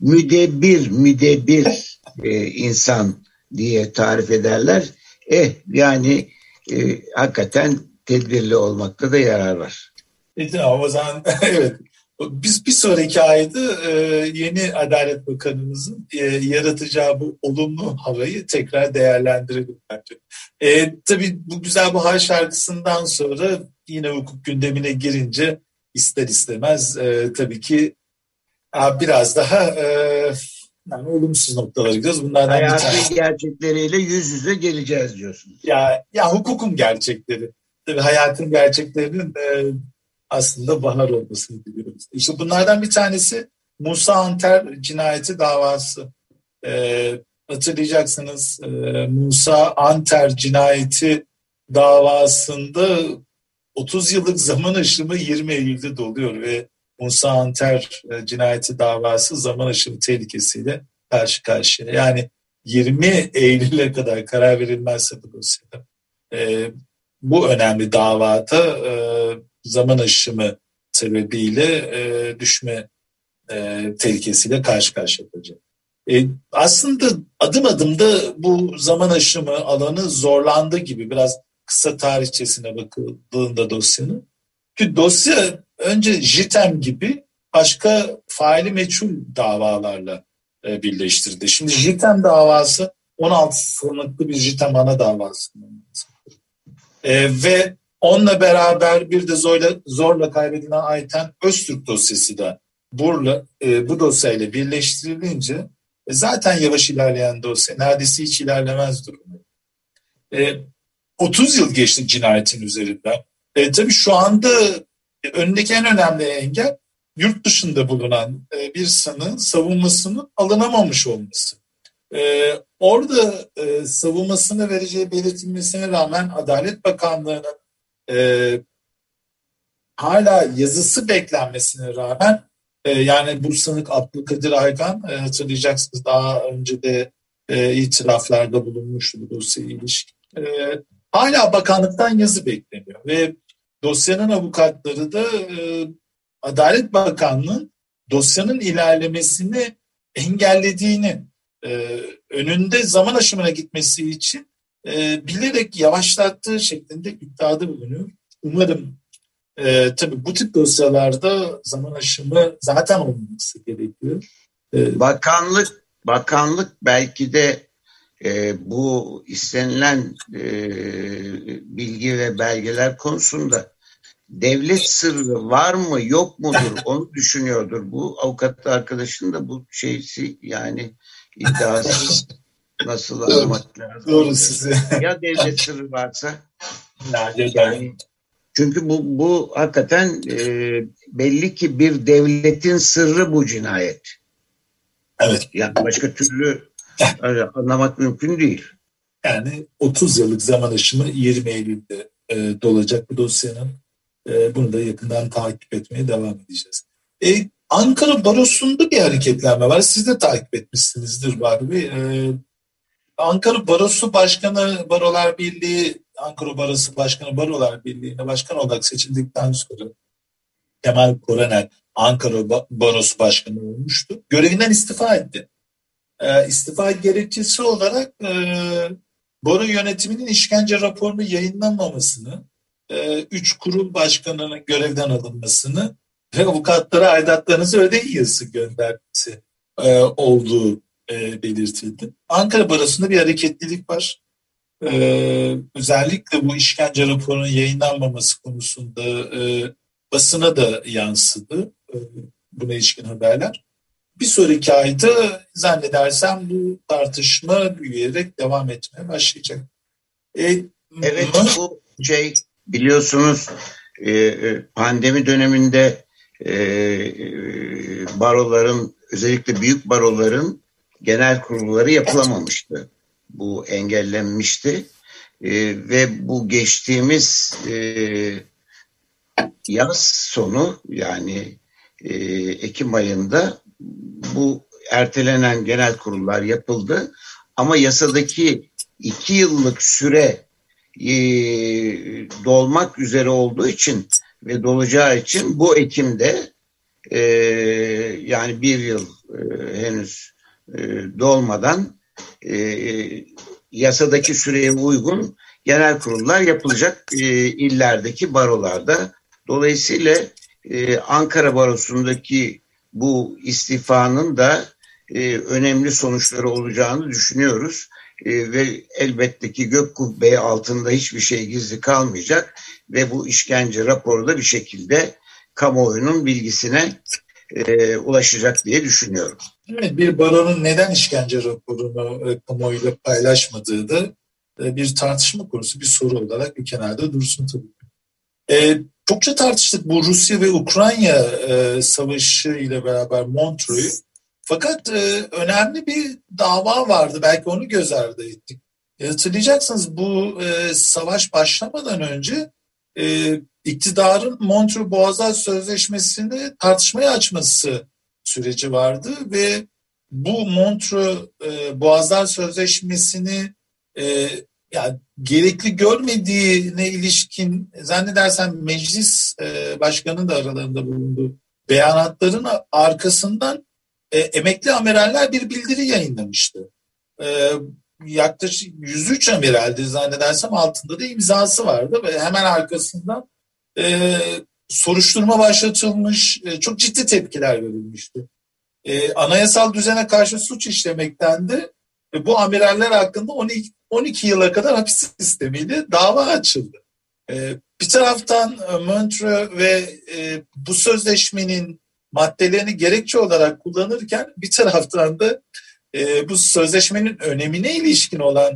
müdebir müdebir e, insan diye tarif ederler. Eh yani e, hakikaten tedbirli olmakta da yarar var. E, tamam o zaman evet. Biz bir sonraki ayda e, yeni Adalet Bakanımızın e, yaratacağı bu olumlu havayı tekrar değerlendirelim bence. E, tabii bu güzel bahar şarkısından sonra yine hukuk gündemine girince ister istemez e, tabii ki biraz daha e, yani olumsuz noktalara gidiyoruz. Bunlardan Hayatın bir tanesi. gerçekleriyle yüz yüze geleceğiz diyorsunuz. Ya, ya hukukun gerçekleri. Tabii hayatın gerçeklerinin e, aslında bahar olmasını diliyoruz. İşte bunlardan bir tanesi Musa Anter cinayeti davası. E, hatırlayacaksınız e, Musa Anter cinayeti davasında 30 yıllık zaman aşımı 20 Eylül'de doluyor ve Musa Anter e, cinayeti davası zaman aşımı tehlikesiyle karşı karşıya. Yani 20 Eylül'e kadar karar verilmezse bu dosyada e, bu önemli davada e, zaman aşımı sebebiyle e, düşme e, tehlikesiyle karşı karşıya kalacak. E, aslında adım adım da bu zaman aşımı alanı zorlandı gibi biraz kısa tarihçesine bakıldığında dosyanın. Ki dosya önce JITEM gibi başka faili meçhul davalarla e, birleştirdi. Şimdi JITEM davası 16 sanıklı bir JITEM ana davası. E, ve onunla beraber bir de zorla, zorla kaybedilen Ayten Öztürk dosyası da burla, e, bu dosyayla birleştirilince e, zaten yavaş ilerleyen dosya neredeyse hiç ilerlemez durumda. E, 30 yıl geçti cinayetin üzerinden. E, tabii şu anda önündeki en önemli engel yurt dışında bulunan e, bir sanığın savunmasının alınamamış olması. E, orada e, savunmasını vereceği belirtilmesine rağmen Adalet Bakanlığı'nın e, hala yazısı beklenmesine rağmen e, yani bu sanık Abdülkadir Aygan e, hatırlayacaksınız daha önce de e, itiraflarda bulunmuştu bu dosyaya ilişkin. E, hala bakanlıktan yazı bekleniyor ve dosyanın avukatları da e, Adalet Bakanlığı'nın dosyanın ilerlemesini engellediğini, e, önünde zaman aşımına gitmesi için e, bilerek yavaşlattığı şeklinde iddiada bulunuyor. Umarım e, tabii bu tip dosyalarda zaman aşımı zaten olmaması gerekiyor. E, bakanlık bakanlık belki de e, bu istenilen e, bilgi ve belgeler konusunda devlet sırrı var mı yok mudur onu düşünüyordur. Bu avukat arkadaşın da bu şeysi yani iddiası nasıl anlamak lazım. Doğru size. Ya devlet sırrı varsa yani, çünkü bu, bu hakikaten e, belli ki bir devletin sırrı bu cinayet. Evet. Yani başka türlü anlamak mümkün değil. Yani 30 yıllık zaman aşımı 20 Eylül'de e, dolacak bu dosyanın. E, bunu da yakından takip etmeye devam edeceğiz. E, Ankara Barosu'nda bir hareketlenme var. Siz de takip etmişsinizdir Bahri Bey. E, Ankara Barosu Başkanı Barolar Birliği Ankara Barosu Başkanı Barolar Birliği'ne başkan olarak seçildikten sonra Kemal Korener Ankara Barosu Başkanı olmuştu. Görevinden istifa etti. E, istifa gerekçesi olarak e, Boro yönetiminin işkence raporunu yayınlanmamasını, e, üç kurul başkanının görevden alınmasını ve avukatlara aidatlarınızı ödeyin yazısı göndermesi e, olduğu e, belirtildi. Ankara Barosu'nda bir hareketlilik var. Ee, özellikle bu işkence raporunun yayınlanmaması konusunda e, basına da yansıdı e, buna ilişkin haberler. Bir sonraki ayda zannedersem bu tartışma büyüyerek devam etmeye başlayacak. E, evet bu şey biliyorsunuz e, e pandemi döneminde e, baroların özellikle büyük baroların genel kurulları yapılamamıştı bu engellenmişti. Ve bu geçtiğimiz yaz sonu yani Ekim ayında bu ertelenen genel kurullar yapıldı. Ama yasadaki iki yıllık süre e, dolmak üzere olduğu için ve dolacağı için bu Ekim'de e, yani bir yıl e, henüz e, dolmadan e, yasadaki süreye uygun genel kurullar yapılacak e, illerdeki barolarda. Dolayısıyla e, Ankara Barosu'ndaki bu istifanın da e, önemli sonuçları olacağını düşünüyoruz. E, ve elbette ki gök kubbe altında hiçbir şey gizli kalmayacak ve bu işkence raporu da bir şekilde kamuoyunun bilgisine e, ulaşacak diye düşünüyorum. Evet, bir baronun neden işkence raporunu e, kamuoyuyla paylaşmadığı da e, bir tartışma konusu, bir soru olarak bir kenarda dursun tabii. E, çokça tartıştık bu Rusya ve Ukrayna e, savaşı ile beraber Montreux'u. Fakat e, önemli bir dava vardı. Belki onu göz ardı ettik. E, hatırlayacaksınız bu e, savaş başlamadan önce e, iktidarın Montreux Boğazlar Sözleşmesi'ni tartışmaya açması süreci vardı ve bu Montreux e, Sözleşmesi'ni e, yani gerekli görmediğine ilişkin zannedersem meclis e, başkanı da aralarında bulundu. Beyanatların arkasından e, emekli amiraller bir bildiri yayınlamıştı. E, yaklaşık 103 amiraldi zannedersem altında da imzası vardı ve hemen arkasından e, soruşturma başlatılmış, e, çok ciddi tepkiler verilmişti. E, anayasal düzene karşı suç işlemekten de e, bu amiraller hakkında 12, 12 yıla kadar hapis sistemiyle dava açıldı. E, bir taraftan Montreux ve e, bu sözleşmenin maddelerini gerekçe olarak kullanırken bir taraftan da e, bu sözleşmenin önemine ilişkin olan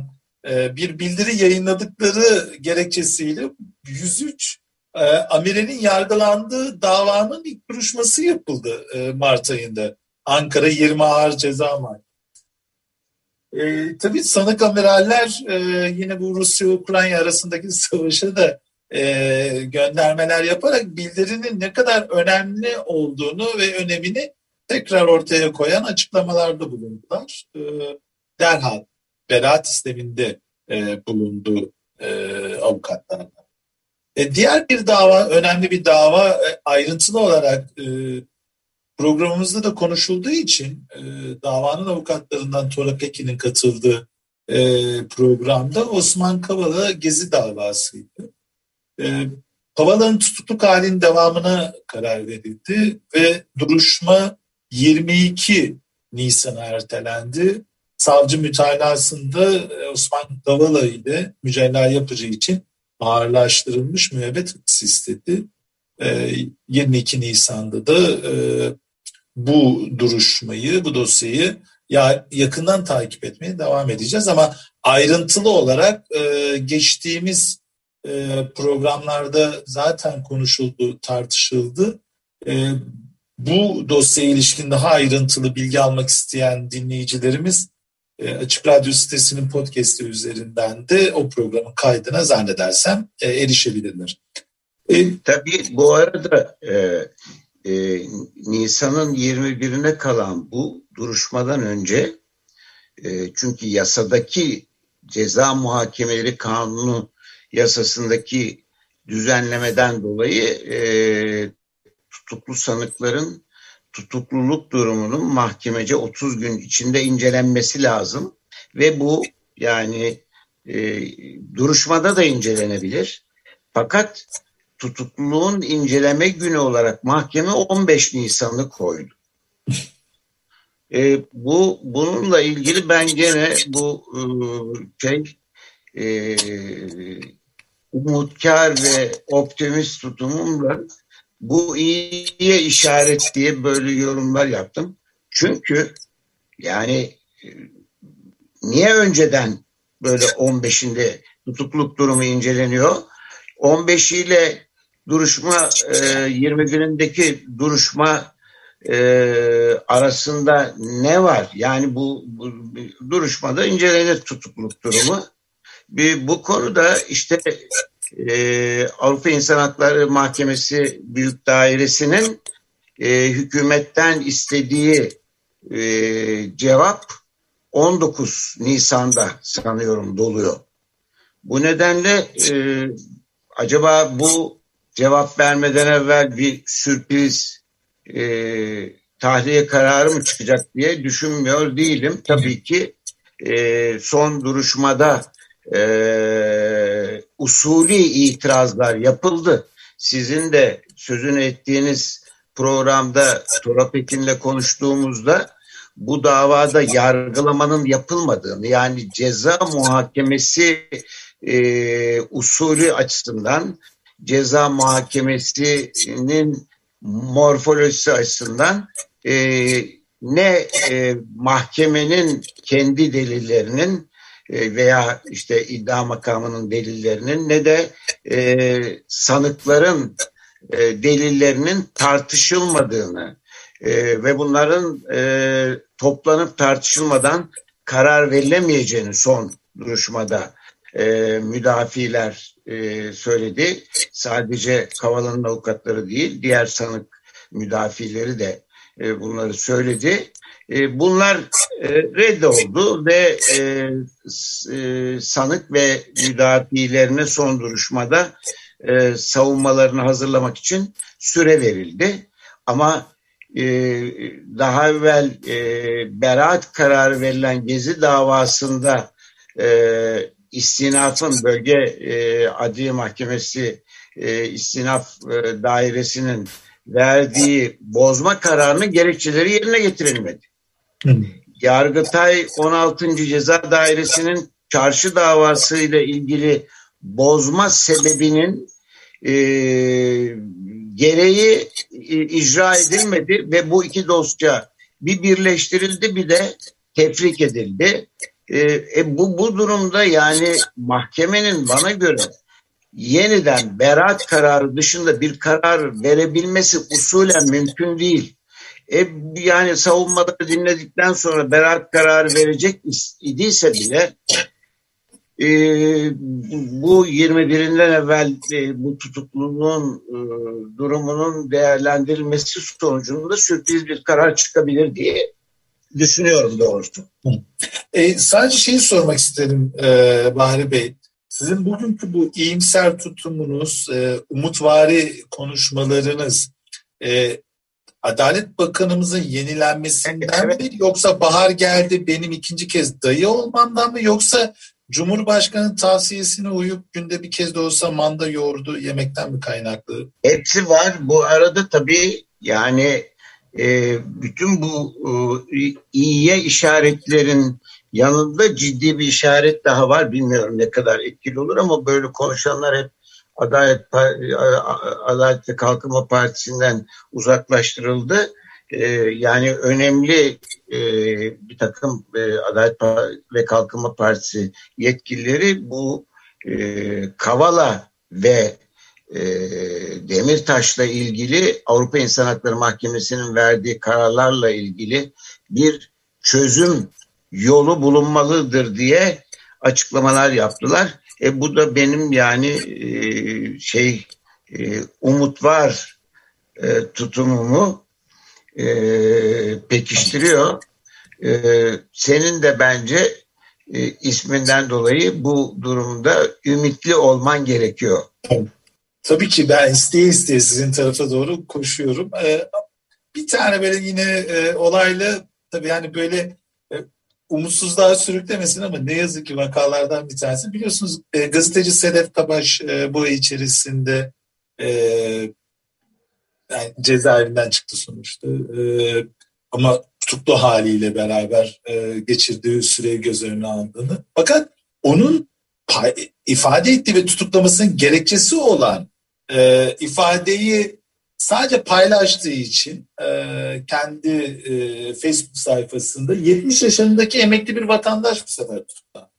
e, bir bildiri yayınladıkları gerekçesiyle 103 e, Amire'nin yargılandığı davanın ilk duruşması yapıldı e, Mart ayında. Ankara 20 ağır ceza mahkemesi. Tabii sanık amiraller e, yine bu Rusya-Ukrayna arasındaki savaşa da e, göndermeler yaparak bildirinin ne kadar önemli olduğunu ve önemini tekrar ortaya koyan açıklamalarda bulundular. E, derhal beraat sisteminde e, bulundu e, avukatlarla. E, diğer bir dava, önemli bir dava e, ayrıntılı olarak e, programımızda da konuşulduğu için e, davanın avukatlarından Tora Pekin'in katıldığı e, programda Osman Kavala Gezi davasıydı. E, Kavala'nın tutukluk halinin devamına karar verildi ve duruşma 22 Nisan'a ertelendi. Savcı mütalasında e, Osman Kavala ile mücella yapıcı için ağırlaştırılmış müebbet hapis istedi. 22 ee, Nisan'da da e, bu duruşmayı, bu dosyayı ya yakından takip etmeye devam edeceğiz ama ayrıntılı olarak e, geçtiğimiz programlarda zaten konuşuldu, tartışıldı. Bu dosyaya ilişkin daha ayrıntılı bilgi almak isteyen dinleyicilerimiz e, Açık Radyo sitesinin podcast'i üzerinden de o programın kaydına zannedersem e, erişebilirler. E, Tabii bu arada e, e, Nisan'ın 21'ine kalan bu duruşmadan önce e, çünkü yasadaki ceza muhakemeleri kanunu yasasındaki düzenlemeden dolayı e, tutuklu sanıkların tutukluluk durumunun mahkemece 30 gün içinde incelenmesi lazım ve bu yani e, duruşmada da incelenebilir. Fakat tutukluluğun inceleme günü olarak mahkeme 15 Nisan'ı koydu. E, bu bununla ilgili ben gene bu e, şey e, umutkar ve optimist tutumumla bu iyiye işaret diye böyle yorumlar yaptım. Çünkü yani e, niye önceden böyle 15'inde tutukluk durumu inceleniyor? 15 ile duruşma 20 e, günündeki duruşma e, arasında ne var? Yani bu, bu duruşmada incelenir tutukluk durumu. Bir, bu konuda işte e, Avrupa İnsan Hakları Mahkemesi Büyük Dairesi'nin e, hükümetten istediği e, cevap 19 Nisan'da sanıyorum doluyor. Bu nedenle e, acaba bu cevap vermeden evvel bir sürpriz e, tahliye kararı mı çıkacak diye düşünmüyor değilim. Tabii ki e, son duruşmada e, usulü itirazlar yapıldı. Sizin de sözünü ettiğiniz programda Tora Pekin'le konuştuğumuzda bu davada yargılamanın yapılmadığını yani ceza muhakemesi e, usulü açısından ceza muhakemesinin morfolojisi açısından e, ne e, mahkemenin kendi delillerinin veya işte iddia makamının delillerinin ne de e, sanıkların e, delillerinin tartışılmadığını e, ve bunların e, toplanıp tartışılmadan karar verilemeyeceğini son duruşmada e, müdafiler e, söyledi. Sadece Kavala'nın avukatları değil, diğer sanık müdafileri de e, bunları söyledi. E, bunlar e, reddoldu ve e, sanık ve müdafilerine son duruşmada savunmalarını hazırlamak için süre verildi. Ama daha evvel beraat kararı verilen Gezi davasında istinafın bölge adliye mahkemesi istinaf dairesinin verdiği bozma kararının gerekçeleri yerine getirilmedi. Yargıtay 16. Ceza Dairesi'nin çarşı davası ile ilgili bozma sebebinin e, gereği e, icra edilmedi ve bu iki dosya bir birleştirildi bir de tefrik edildi. E, e, bu, bu durumda yani mahkemenin bana göre yeniden beraat kararı dışında bir karar verebilmesi usulen mümkün değil. E, yani savunmaları dinledikten sonra beraat kararı verecek idiyse bile e, bu 21'inden evvel e, bu tutukluluğun e, durumunun değerlendirilmesi sonucunda sürpriz bir karar çıkabilir diye düşünüyorum doğrusu. E, sadece şeyi sormak isterim e, Bahri Bey. Sizin bugünkü bu iyimser tutumunuz, e, umutvari konuşmalarınız e, Adalet Bakanımızın yenilenmesinden evet. mi yoksa bahar geldi benim ikinci kez dayı olmamdan mı yoksa Cumhurbaşkanı tavsiyesine uyup günde bir kez de olsa manda yoğurdu yemekten mi kaynaklı? Hepsi var. Bu arada tabii yani e, bütün bu e, iyiye işaretlerin yanında ciddi bir işaret daha var. Bilmiyorum ne kadar etkili olur ama böyle konuşanlar hep Adalet, Adalet ve Kalkınma Partisi'nden uzaklaştırıldı. Ee, yani önemli e, bir takım e, Adalet ve Kalkınma Partisi yetkilileri bu e, Kavala ve e, Demirtaş'la ilgili Avrupa İnsan Hakları Mahkemesi'nin verdiği kararlarla ilgili bir çözüm yolu bulunmalıdır diye açıklamalar yaptılar. E bu da benim yani e, şey e, umut var e, tutumumu e, pekiştiriyor. E, senin de bence e, isminden dolayı bu durumda ümitli olman gerekiyor. Tabii ki ben isteye isteye sizin tarafa doğru koşuyorum. Ee, bir tane böyle yine e, olaylı tabii yani böyle e, umutsuzluğa sürüklemesin ama ne yazık ki vakalardan bir tanesi. Biliyorsunuz e, gazeteci Sedef Kabaş e, bu içerisinde e, yani cezaevinden çıktı sonuçta. E, ama tutuklu haliyle beraber e, geçirdiği süreyi göz önüne aldığını. Fakat onun ifade ettiği ve tutuklamasının gerekçesi olan e, ifadeyi sadece paylaştığı için e, kendi e, Facebook sayfasında 70 yaşındaki emekli bir vatandaş bu sefer tutuklandı.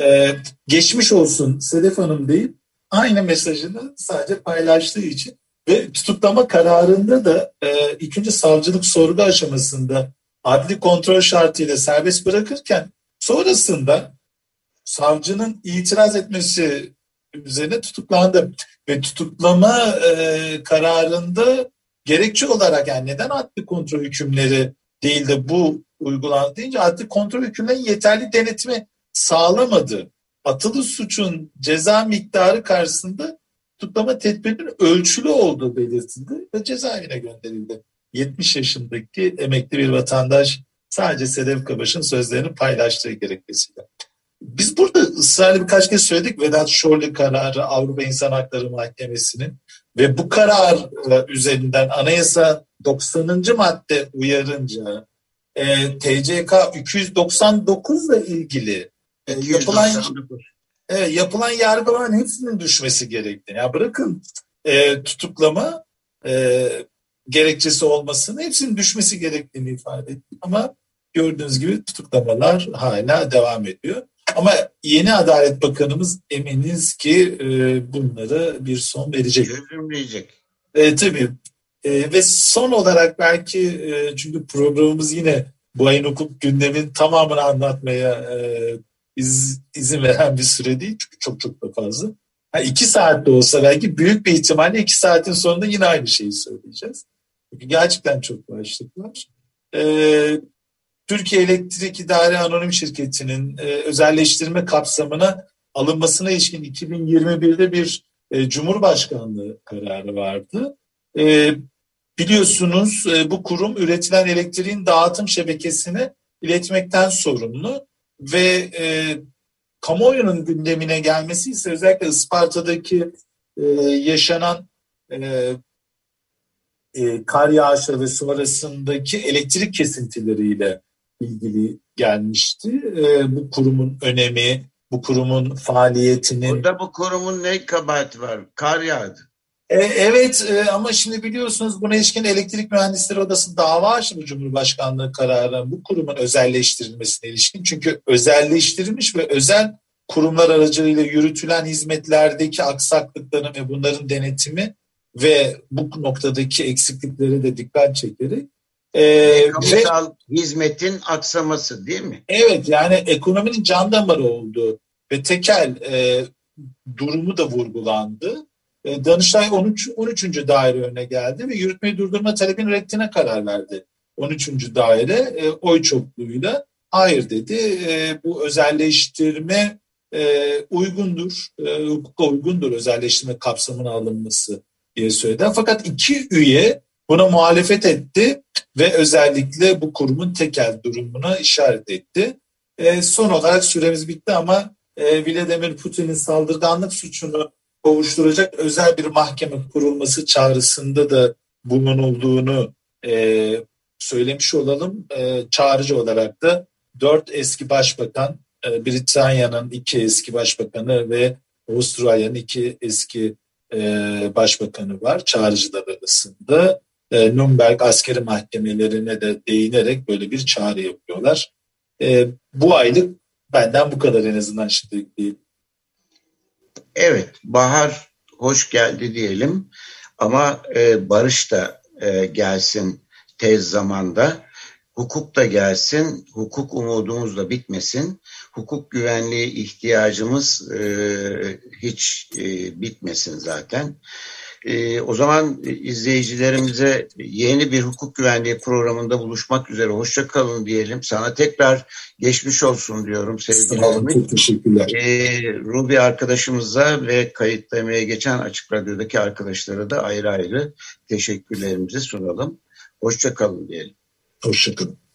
E, geçmiş olsun Sedef Hanım deyip aynı mesajını sadece paylaştığı için ve tutuklama kararında da e, ikinci savcılık sorgu aşamasında adli kontrol şartıyla serbest bırakırken sonrasında savcının itiraz etmesi üzerine tutuklandı. Ve tutuklama e, kararında gerekçe olarak yani neden adli kontrol hükümleri değil de bu uygulandı deyince adli kontrol hükümlerinin yeterli denetimi sağlamadı. Atılı suçun ceza miktarı karşısında tutuklama tedbirinin ölçülü olduğu belirtildi ve cezaevine gönderildi. 70 yaşındaki emekli bir vatandaş sadece Sedef Kabaş'ın sözlerini paylaştığı gerekçesiyle. Biz burada ısrarlı birkaç kez söyledik Vedat Şorlu kararı Avrupa İnsan Hakları Mahkemesi'nin ve bu karar e, üzerinden anayasa 90. madde uyarınca e, TCK 299 ile ilgili e, yapılan e, yapılan yargıların hepsinin düşmesi gerektiğini. Yani bırakın e, tutuklama e, gerekçesi olmasını hepsinin düşmesi gerektiğini ifade etti. Ama gördüğünüz gibi tutuklamalar hala devam ediyor. Ama yeni Adalet Bakanımız eminiz ki e, bunları bir son verecek. Çözümleyecek. E, tabii. E, ve son olarak belki e, çünkü programımız yine bu ayın hukuk gündemin tamamını anlatmaya e, iz, izin veren bir süre değil. Çünkü çok çok da fazla. Ha, iki saat de olsa belki büyük bir ihtimalle iki saatin sonunda yine aynı şeyi söyleyeceğiz. Çünkü gerçekten çok başlık var. E, Türkiye Elektrik İdare Anonim Şirketi'nin e, özelleştirme kapsamına alınmasına ilişkin 2021'de bir e, Cumhurbaşkanlığı kararı vardı. E, biliyorsunuz e, bu kurum üretilen elektriğin dağıtım şebekesine iletmekten sorumlu ve e, kamuoyunun gündemine gelmesi ise özellikle Isparta'daki e, yaşanan e, e, kar yağışı ve sonrasındaki elektrik kesintileriyle ilgili gelmişti. E, bu kurumun önemi, bu kurumun faaliyetinin... Burada bu kurumun ne kabahati var? Kar yağdı. E, evet e, ama şimdi biliyorsunuz buna ilişkin Elektrik Mühendisleri Odası dava açtı bu Cumhurbaşkanlığı kararı bu kurumun özelleştirilmesine ilişkin. Çünkü özelleştirilmiş ve özel kurumlar aracılığıyla yürütülen hizmetlerdeki aksaklıkların ve bunların denetimi ve bu noktadaki eksiklikleri de dikkat çekerek ee, Kamusal ve, hizmetin aksaması değil mi? Evet yani ekonominin can damarı olduğu ve tekel e, durumu da vurgulandı. E, Danıştay 13. 13. daire önüne geldi ve yürütmeyi durdurma talebinin reddine karar verdi. 13. daire e, oy çokluğuyla hayır dedi. E, bu özelleştirme e, uygundur, e, hukuka uygundur özelleştirme kapsamına alınması diye söyledi. Fakat iki üye buna muhalefet etti ve özellikle bu kurumun tekel durumuna işaret etti. E, son olarak süremiz bitti ama e, Vladimir Putin'in saldırganlık suçunu kovuşturacak özel bir mahkeme kurulması çağrısında da bulunulduğunu e, söylemiş olalım. E, çağrıcı olarak da dört eski başbakan, e, Britanya'nın iki eski başbakanı ve Avustralya'nın iki eski e, başbakanı var çağrıcılar arasında. E, Nürnberg askeri mahkemelerine de değinerek böyle bir çağrı yapıyorlar. E, bu aylık benden bu kadar en azından şimdi değil. Evet, bahar hoş geldi diyelim ama e, barış da e, gelsin tez zamanda. Hukuk da gelsin, hukuk umudumuz da bitmesin. Hukuk güvenliği ihtiyacımız e, hiç e, bitmesin zaten. E, o zaman izleyicilerimize yeni bir hukuk güvenliği programında buluşmak üzere. Hoşça kalın diyelim. Sana tekrar geçmiş olsun diyorum sevgili Sağ olun, çok teşekkürler. E, Ruby arkadaşımıza ve kayıtlamaya geçen Açık Radyo'daki arkadaşlara da ayrı ayrı teşekkürlerimizi sunalım. Hoşça kalın diyelim. Hoşça kalın.